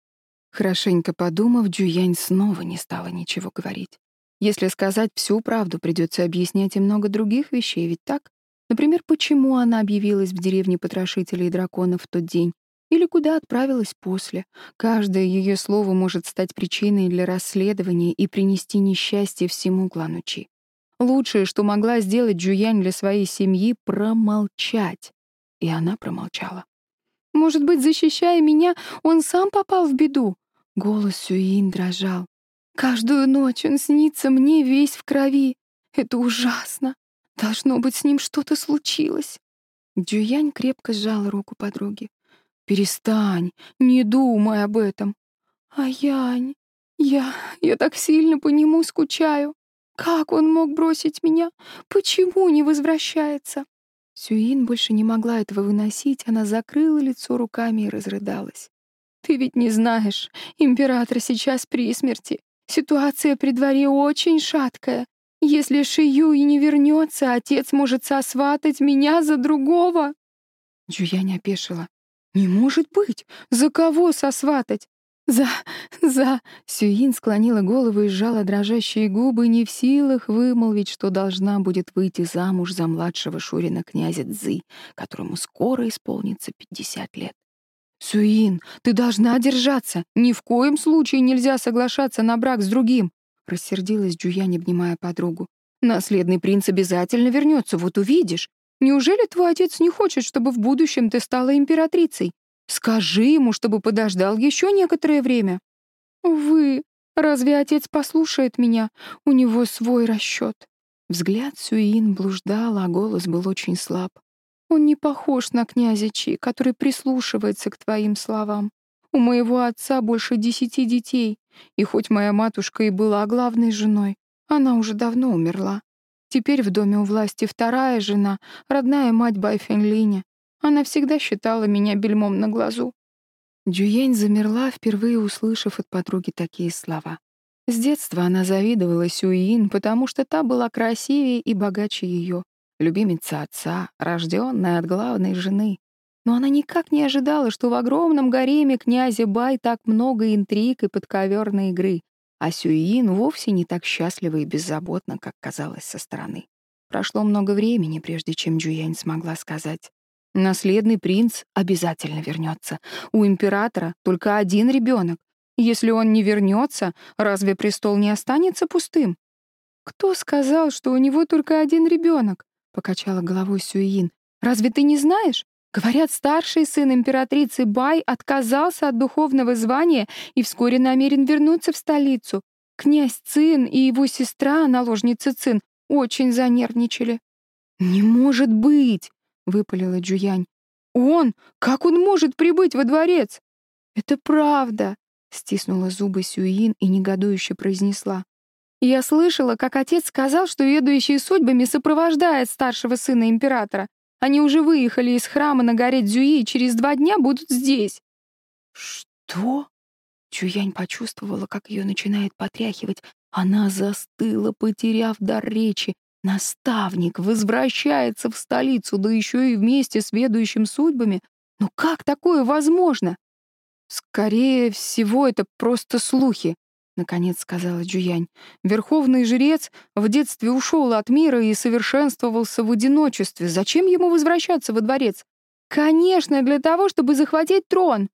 Хорошенько подумав, Джуянь снова не стала ничего говорить. Если сказать всю правду, придется объяснять и много других вещей, ведь так? Например, почему она объявилась в деревне потрошителей драконов в тот день, или куда отправилась после. Каждое ее слово может стать причиной для расследования и принести несчастье всему клану Чи. Лучшее, что могла сделать Джуянь для своей семьи — промолчать. И она промолчала. «Может быть, защищая меня, он сам попал в беду?» Голос Сюин дрожал. «Каждую ночь он снится мне весь в крови. Это ужасно. Должно быть, с ним что-то случилось. Джуянь крепко сжала руку подруги. «Перестань, не думай об этом». «А Янь, я... я так сильно по нему скучаю. Как он мог бросить меня? Почему не возвращается?» Сюин больше не могла этого выносить, она закрыла лицо руками и разрыдалась. «Ты ведь не знаешь, император сейчас при смерти. Ситуация при дворе очень шаткая. Если Шию и не вернется, отец может сосватать меня за другого. Джуянь опешила. Не может быть! За кого сосватать? За... за... Сюин склонила голову и сжала дрожащие губы, не в силах вымолвить, что должна будет выйти замуж за младшего Шурина князя Цзы, которому скоро исполнится пятьдесят лет. «Сюин, ты должна держаться! Ни в коем случае нельзя соглашаться на брак с другим! Рассердилась Джуянь, обнимая подругу. «Наследный принц обязательно вернется, вот увидишь. Неужели твой отец не хочет, чтобы в будущем ты стала императрицей? Скажи ему, чтобы подождал еще некоторое время». «Увы, разве отец послушает меня? У него свой расчет. Взгляд Сюин блуждал, а голос был очень слаб. «Он не похож на князя Чи, который прислушивается к твоим словам. У моего отца больше десяти детей, и хоть моя матушка и была главной женой, она уже давно умерла. Теперь в доме у власти вторая жена, родная мать Байфенлиня. Она всегда считала меня бельмом на глазу. Джуень замерла, впервые услышав от подруги такие слова. С детства она завидовала Сюин, потому что та была красивее и богаче ее, любимица отца, рожденная от главной жены. Но она никак не ожидала, что в огромном гареме князя Бай так много интриг и подковерной игры, а Сюин вовсе не так счастлива и беззаботна, как казалось со стороны. Прошло много времени, прежде чем Джуянь смогла сказать. Наследный принц обязательно вернется. У императора только один ребенок. Если он не вернется, разве престол не останется пустым? Кто сказал, что у него только один ребенок? покачала головой Сюин. Разве ты не знаешь? Говорят, старший сын императрицы Бай отказался от духовного звания и вскоре намерен вернуться в столицу. Князь Цин и его сестра, наложница Цин, очень занервничали. «Не может быть!» — выпалила Джуянь. «Он? Как он может прибыть во дворец?» «Это правда!» — стиснула зубы Сюин и негодующе произнесла. «Я слышала, как отец сказал, что ведущий судьбами сопровождает старшего сына императора. Они уже выехали из храма на горе Дзюи и через два дня будут здесь». «Что?» Чуянь почувствовала, как ее начинает потряхивать. Она застыла, потеряв дар речи. Наставник возвращается в столицу, да еще и вместе с ведущим судьбами. Ну как такое возможно? Скорее всего, это просто слухи, — наконец сказала Джуянь. «Верховный жрец в детстве ушел от мира и совершенствовался в одиночестве. Зачем ему возвращаться во дворец? Конечно, для того, чтобы захватить трон!»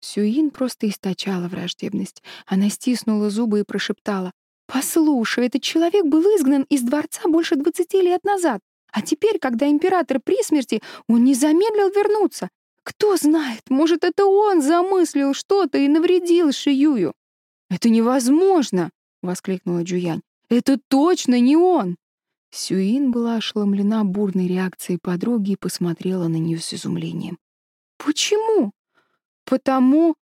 Сюин просто источала враждебность. Она стиснула зубы и прошептала. «Послушай, этот человек был изгнан из дворца больше двадцати лет назад, а теперь, когда император при смерти, он не замедлил вернуться. Кто знает, может, это он замыслил что-то и навредил Шиюю. «Это невозможно!» — воскликнула Джуянь. «Это точно не он!» Сюин была ошеломлена бурной реакцией подруги и посмотрела на нее с изумлением. «Почему?» «Потому...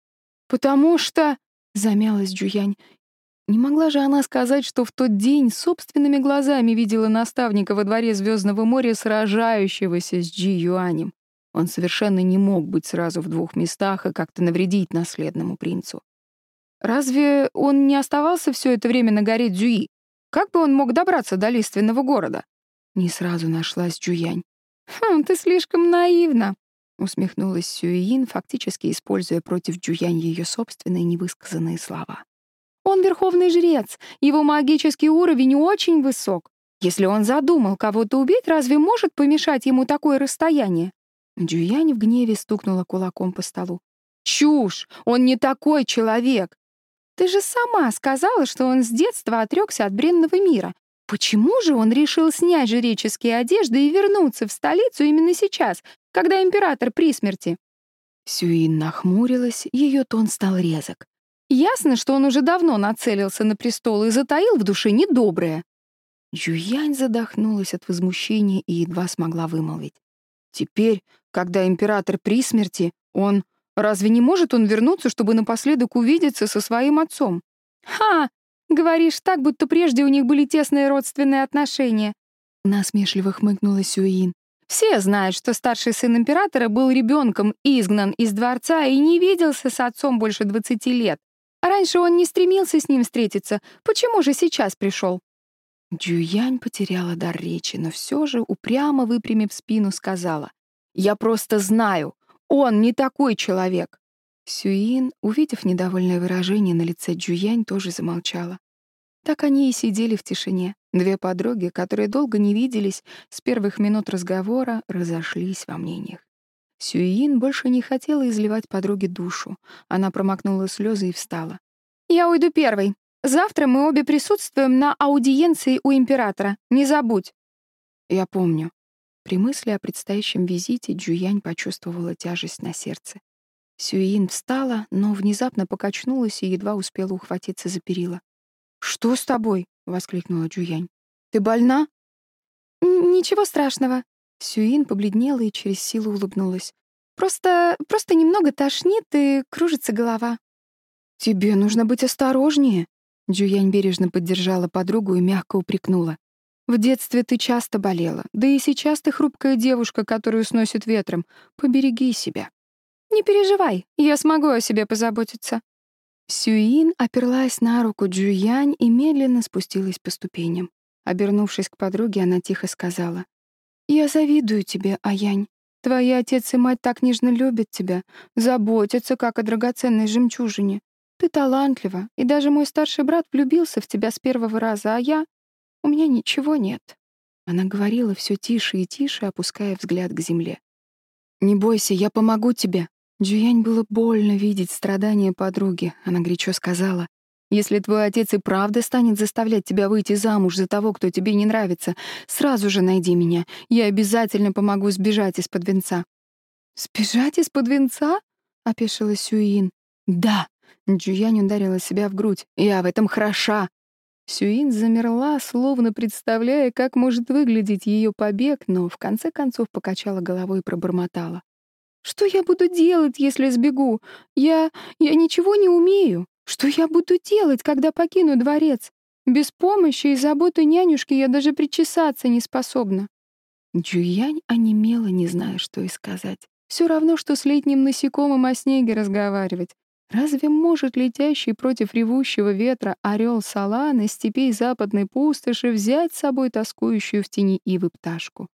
потому что...» — замялась Джуянь. Не могла же она сказать, что в тот день собственными глазами видела наставника во дворе Звездного моря, сражающегося с Джи Юанем. Он совершенно не мог быть сразу в двух местах и как-то навредить наследному принцу. Разве он не оставался все это время на горе Дзюи? Как бы он мог добраться до лиственного города? Не сразу нашлась Джуянь. «Хм, ты слишком наивна», — усмехнулась Сюиин, фактически используя против Джуянь ее собственные невысказанные слова. «Он верховный жрец, его магический уровень очень высок. Если он задумал кого-то убить, разве может помешать ему такое расстояние? Джуянь в гневе стукнула кулаком по столу. «Чушь! Он не такой человек! Ты же сама сказала, что он с детства отрекся от бренного мира. Почему же он решил снять жреческие одежды и вернуться в столицу именно сейчас, когда император при смерти?» Сюин нахмурилась, ее тон стал резок. Ясно, что он уже давно нацелился на престол и затаил в душе недоброе. Юянь задохнулась от возмущения и едва смогла вымолвить. Теперь, когда император при смерти, он... Разве не может он вернуться, чтобы напоследок увидеться со своим отцом? «Ха! Говоришь так, будто прежде у них были тесные родственные отношения». Насмешливо хмыкнула Сюин. «Все знают, что старший сын императора был ребенком, изгнан из дворца и не виделся с отцом больше двадцати лет. А раньше он не стремился с ним встретиться. Почему же сейчас пришел? Джуянь потеряла дар речи, но все же, упрямо выпрямив спину, сказала, «Я просто знаю, он не такой человек». Сюин, увидев недовольное выражение на лице Джуянь, тоже замолчала. Так они и сидели в тишине. Две подруги, которые долго не виделись, с первых минут разговора разошлись во мнениях. Сюин больше не хотела изливать подруге душу. Она промокнула слезы и встала. «Я уйду первой. Завтра мы обе присутствуем на аудиенции у императора. Не забудь». «Я помню». При мысли о предстоящем визите Джуянь почувствовала тяжесть на сердце. Сюин встала, но внезапно покачнулась и едва успела ухватиться за перила. «Что с тобой?» — воскликнула Джуянь. «Ты больна?» «Ничего страшного». Сюин побледнела и через силу улыбнулась. «Просто... просто немного тошнит и кружится голова». «Тебе нужно быть осторожнее», Джуянь бережно поддержала подругу и мягко упрекнула. «В детстве ты часто болела, да и сейчас ты хрупкая девушка, которую сносит ветром. Побереги себя». «Не переживай, я смогу о себе позаботиться». Сюин оперлась на руку Джуянь и медленно спустилась по ступеням. Обернувшись к подруге, она тихо сказала. «Я завидую тебе, Аянь. Твои отец и мать так нежно любят тебя, заботятся, как о драгоценной жемчужине. Ты талантлива, и даже мой старший брат влюбился в тебя с первого раза, а я... У меня ничего нет». Она говорила все тише и тише, опуская взгляд к земле. «Не бойся, я помогу тебе». Джуянь было больно видеть страдания подруги. Она горячо сказала, «Если твой отец и правда станет заставлять тебя выйти замуж за того, кто тебе не нравится, сразу же найди меня. Я обязательно помогу сбежать из-под венца». «Сбежать из-под венца?» — опешила Сюин. «Да, Джуянь ударила себя в грудь. «Я в этом хороша!» Сюин замерла, словно представляя, как может выглядеть ее побег, но в конце концов покачала головой и пробормотала. «Что я буду делать, если сбегу? Я... я ничего не умею. Что я буду делать, когда покину дворец? Без помощи и заботы нянюшки я даже причесаться не способна». Джуянь онемела, не зная, что и сказать. Все равно, что с летним насекомым о снеге разговаривать. Разве может летящий против ревущего ветра орел Саланы степей западной пустоши взять с собой тоскующую в тени ивы пташку?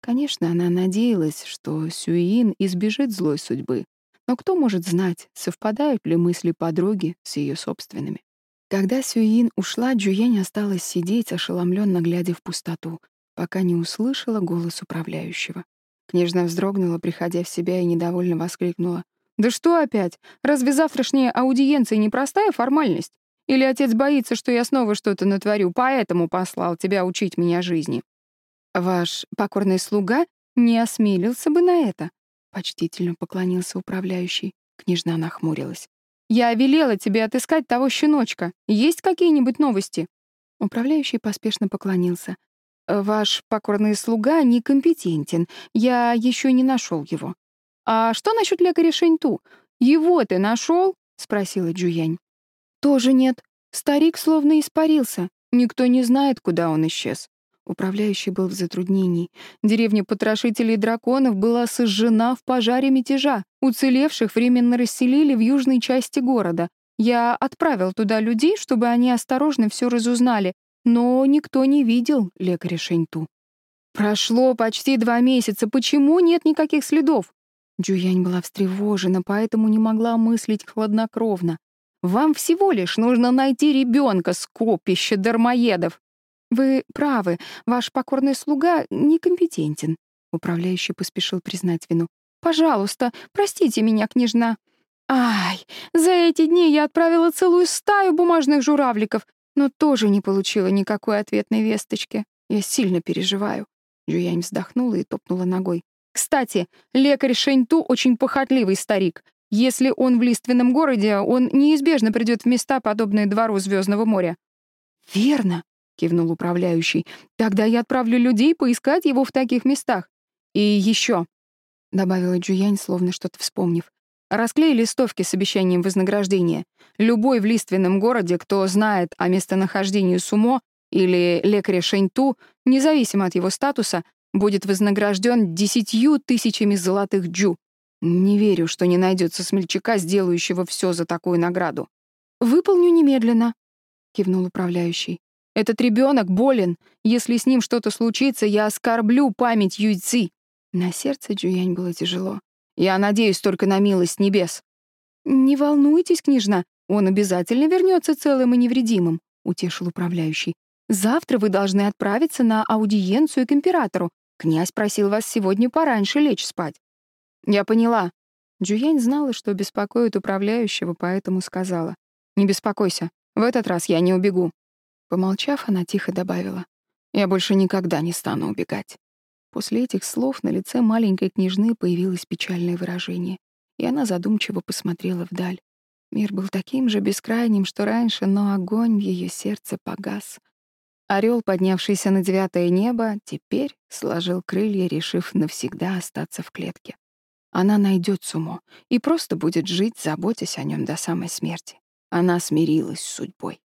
Конечно, она надеялась, что Сюин избежит злой судьбы. Но кто может знать, совпадают ли мысли подруги с ее собственными? Когда Сюин ушла, Джуянь осталась сидеть, ошеломленно глядя в пустоту, пока не услышала голос управляющего. Княжна вздрогнула, приходя в себя, и недовольно воскликнула. Да что опять? Разве завтрашняя аудиенция не простая формальность? Или отец боится, что я снова что-то натворю, поэтому послал тебя учить меня жизни? Ваш покорный слуга не осмелился бы на это, почтительно поклонился управляющий. Княжна нахмурилась. Я велела тебе отыскать того щеночка. Есть какие-нибудь новости? Управляющий поспешно поклонился. Ваш покорный слуга некомпетентен. Я еще не нашел его. «А что насчет лекаря Шэньту? Его ты нашел? спросила Джуянь. «Тоже нет», — Старик словно испарился. Никто не знает, куда он исчез. Управляющий был в затруднении. Деревня потрошителей драконов была сожжена в пожаре мятежа. Уцелевших временно расселили в южной части города. Я отправил туда людей, чтобы они осторожно все разузнали, но никто не видел лекаря Шеньту. Прошло почти два месяца. Почему нет никаких следов? Джуянь была встревожена, поэтому не могла мыслить хладнокровно. Вам всего лишь нужно найти ребенка, скопище дармоедов. Вы правы, ваш покорный слуга некомпетентен. Управляющий поспешил признать вину. Пожалуйста, простите меня, княжна. Ай, за эти дни я отправила целую стаю бумажных журавликов, но тоже не получила никакой ответной весточки. Я сильно переживаю. Джуянь вздохнула и топнула ногой. Кстати, лекарь Шэньту очень похотливый старик. Если он в лиственном городе, он неизбежно придет в места, подобные двору Звездного моря. Верно, кивнул управляющий. Тогда я отправлю людей поискать его в таких местах. И еще, добавила Джуянь, словно что-то вспомнив. Расклей листовки с обещанием вознаграждения. Любой в лиственном городе, кто знает о местонахождении Сумо или лекаря Шэньту, независимо от его статуса, будет вознагражден десятью тысячами золотых джу. Не верю, что не найдется смельчака, сделающего все за такую награду. «Выполню немедленно», — кивнул управляющий. «Этот ребенок болен. Если с ним что-то случится, я оскорблю память Юйци». На сердце Джуянь было тяжело. Я надеюсь только на милость небес. Не волнуйтесь, княжна, он обязательно вернется целым и невредимым, утешил управляющий. Завтра вы должны отправиться на аудиенцию к императору. Князь просил вас сегодня пораньше лечь спать. Я поняла. Джуянь знала, что беспокоит управляющего, поэтому сказала: "Не беспокойся. В этот раз я не убегу". Помолчав, она тихо добавила: "Я больше никогда не стану убегать". После этих слов на лице маленькой княжны появилось печальное выражение, и она задумчиво посмотрела вдаль. Мир был таким же бескрайним, что раньше, но огонь в ее сердце погас. Орел, поднявшийся на девятое небо, теперь сложил крылья, решив навсегда остаться в клетке. Она найдет Сумо и просто будет жить, заботясь о нем до самой смерти. Она смирилась с судьбой.